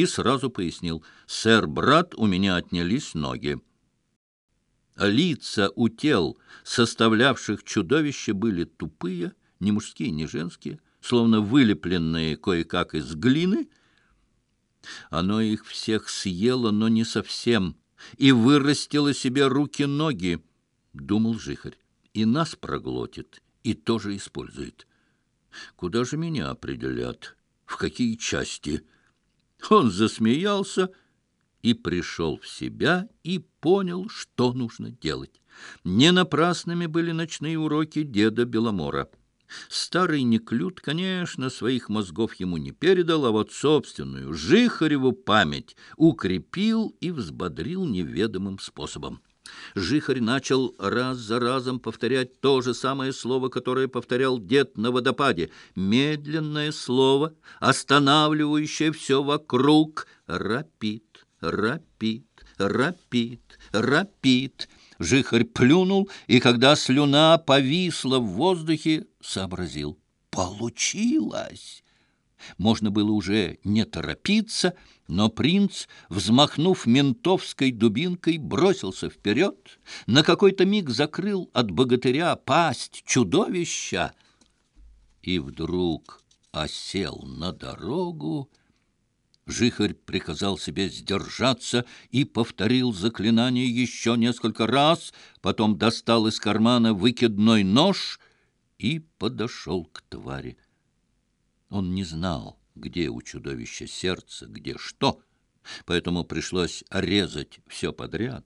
и сразу пояснил. «Сэр, брат, у меня отнялись ноги». Лица у тел, составлявших чудовище, были тупые, не мужские, не женские, словно вылепленные кое-как из глины. Оно их всех съело, но не совсем, и вырастило себе руки-ноги, — думал жихарь, — и нас проглотит, и тоже использует. Куда же меня определят? В какие части?» Он засмеялся и пришел в себя и понял, что нужно делать. Не напрасными были ночные уроки деда Беломора. Старый Неклюд, конечно, своих мозгов ему не передал, а вот собственную Жихареву память укрепил и взбодрил неведомым способом. Жихарь начал раз за разом повторять то же самое слово, которое повторял дед на водопаде. Медленное слово, останавливающее все вокруг. «Рапид, Рапит, рапит, рапит, рапит. Жихарь плюнул, и когда слюна повисла в воздухе, сообразил. «Получилось!» Можно было уже не торопиться, но принц, взмахнув ментовской дубинкой, бросился вперед, на какой-то миг закрыл от богатыря пасть чудовища и вдруг осел на дорогу. Жихарь приказал себе сдержаться и повторил заклинание еще несколько раз, потом достал из кармана выкидной нож и подошел к твари. Он не знал, где у чудовища сердце, где что, поэтому пришлось резать все подряд.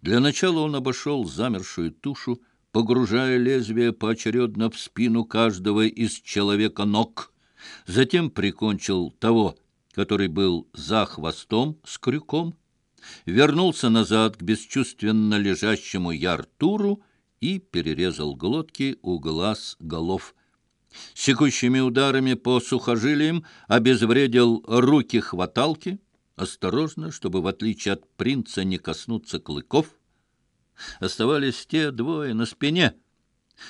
Для начала он обошел замершую тушу, погружая лезвие поочередно в спину каждого из человека ног. Затем прикончил того, который был за хвостом с крюком, вернулся назад к бесчувственно лежащему Яртуру и перерезал глотки у глаз голов Секущими ударами по сухожилиям обезвредил руки хваталки, осторожно, чтобы, в отличие от принца, не коснуться клыков. Оставались те двое на спине.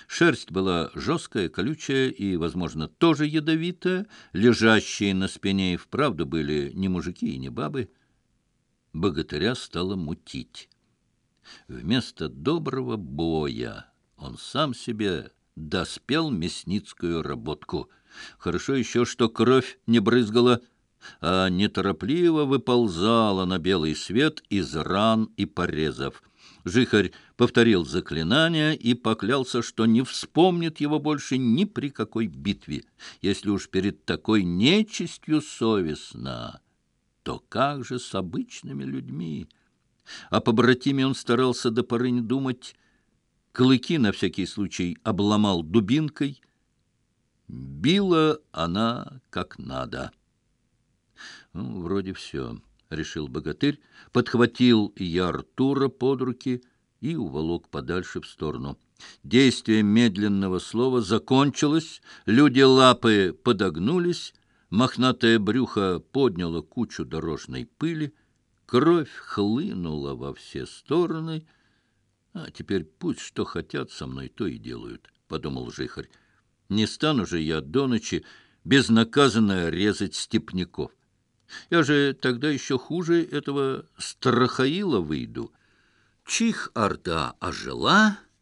Шерсть была жесткая, колючая и, возможно, тоже ядовитая. Лежащие на спине и вправду были не мужики и не бабы. Богатыря стало мутить. Вместо доброго боя он сам себе доспел мясницкую работку. Хорошо еще, что кровь не брызгала, а неторопливо выползала на белый свет из ран и порезов. Жихарь повторил заклинание и поклялся, что не вспомнит его больше ни при какой битве. Если уж перед такой нечистью совестно, то как же с обычными людьми? О побратиме он старался до поры не думать, Клыки на всякий случай обломал дубинкой. Била она как надо. Ну, вроде все, — решил богатырь, подхватил я Артура под руки и уволок подальше в сторону. Действие медленного слова закончилось, люди лапы подогнулись, мохнатое брюхо подняло кучу дорожной пыли, кровь хлынула во все стороны — а теперь пусть что хотят со мной, то и делают, — подумал Жихарь. Не стану же я до ночи безнаказанно резать степняков. Я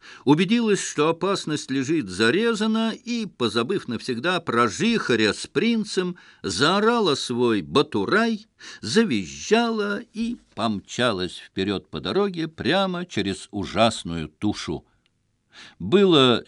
же тогда еще хуже этого страхаила выйду. Чих-Орда ожила убедилась, что опасность лежит зарезана, и, позабыв навсегда про жихаря с принцем, заорала свой батурай, завизжала и помчалась вперед по дороге прямо через ужасную тушу. Было